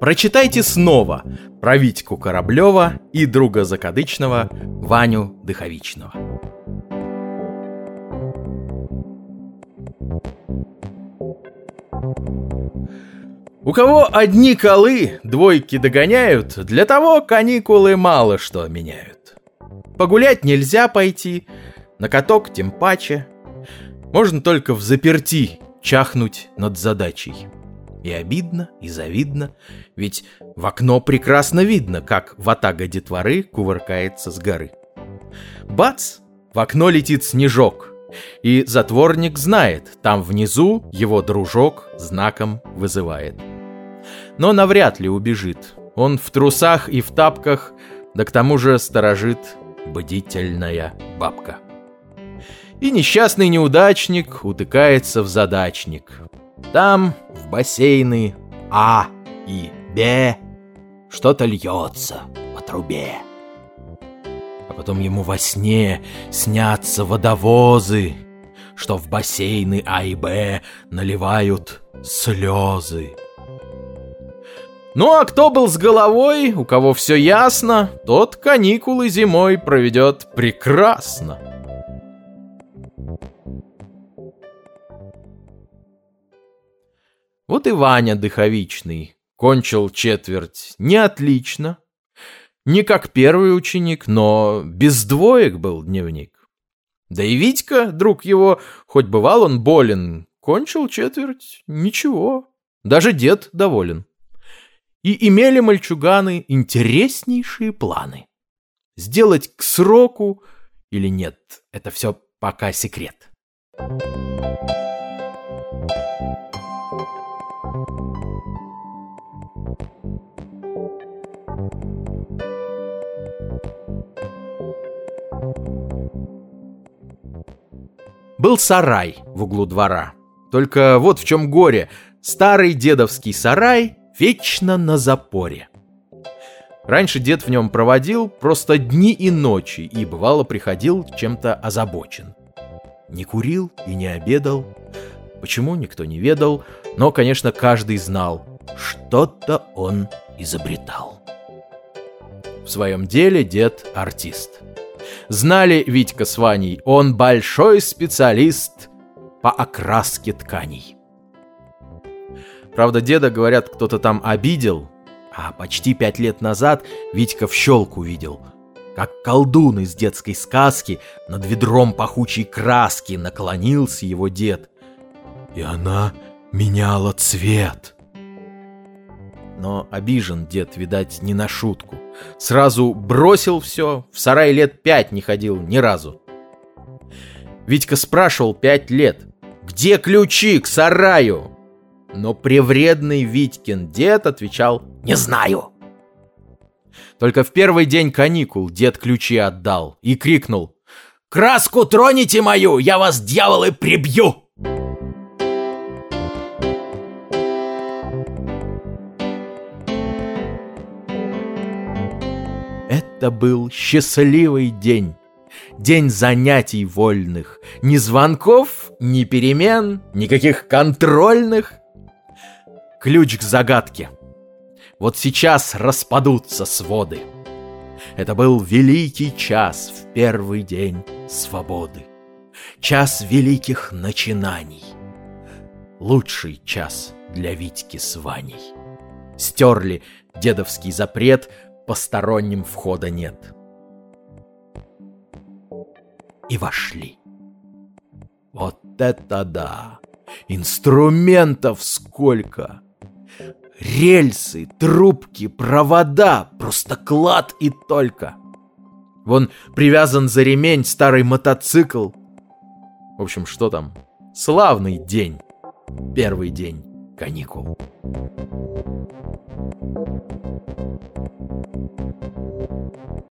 Прочитайте снова про Витьку Кораблева и друга закадычного Ваню Дыховичного. У кого одни колы двойки догоняют, для того каникулы мало что меняют. Погулять нельзя пойти, на каток тем паче. Можно только в заперти чахнуть над задачей. И обидно, и завидно, ведь в окно прекрасно видно, как ватага детворы кувыркается с горы. Бац! В окно летит снежок, и затворник знает, там внизу его дружок знаком вызывает. Но навряд ли убежит. Он в трусах и в тапках, да к тому же сторожит бдительная бабка. И несчастный неудачник утыкается в задачник. Там, в бассейны А и Б, что-то льется по трубе. А потом ему во сне снятся водовозы, что в бассейны А и Б наливают слезы. Ну а кто был с головой, у кого все ясно, тот каникулы зимой проведет прекрасно. Вот и Ваня Дыховичный кончил четверть не отлично, не как первый ученик, но без двоек был дневник. Да и Витька, друг его, хоть бывал он болен, кончил четверть ничего, даже дед доволен. И имели мальчуганы интереснейшие планы. Сделать к сроку или нет, это все пока секрет. Был сарай в углу двора. Только вот в чем горе. Старый дедовский сарай вечно на запоре. Раньше дед в нем проводил просто дни и ночи и, бывало, приходил чем-то озабочен. Не курил и не обедал. Почему, никто не ведал, но, конечно, каждый знал, что-то он изобретал. В своем деле дед артист. Знали Витька с Ваней, он большой специалист по окраске тканей. Правда, деда, говорят, кто-то там обидел, а почти пять лет назад Витька в щелку видел, как колдун из детской сказки над ведром пахучей краски наклонился его дед. И она меняла цвет. Но обижен дед, видать, не на шутку. Сразу бросил все, в сарай лет пять не ходил ни разу. Витька спрашивал пять лет, где ключи к сараю? Но превредный Витькин дед отвечал «Не знаю». Только в первый день каникул дед ключи отдал и крикнул «Краску троните мою, я вас, дьяволы, прибью!» Это был счастливый день. День занятий вольных. Ни звонков, ни перемен, никаких контрольных. Ключ к загадке. Вот сейчас распадутся своды. Это был великий час в первый день свободы. Час великих начинаний. Лучший час для Витьки с Ваней. Стерли дедовский запрет, посторонним входа нет. И вошли. Вот это да! Инструментов сколько! Рельсы, трубки, провода, просто клад и только. Вон привязан за ремень старый мотоцикл. В общем, что там? Славный день. Первый день каникул.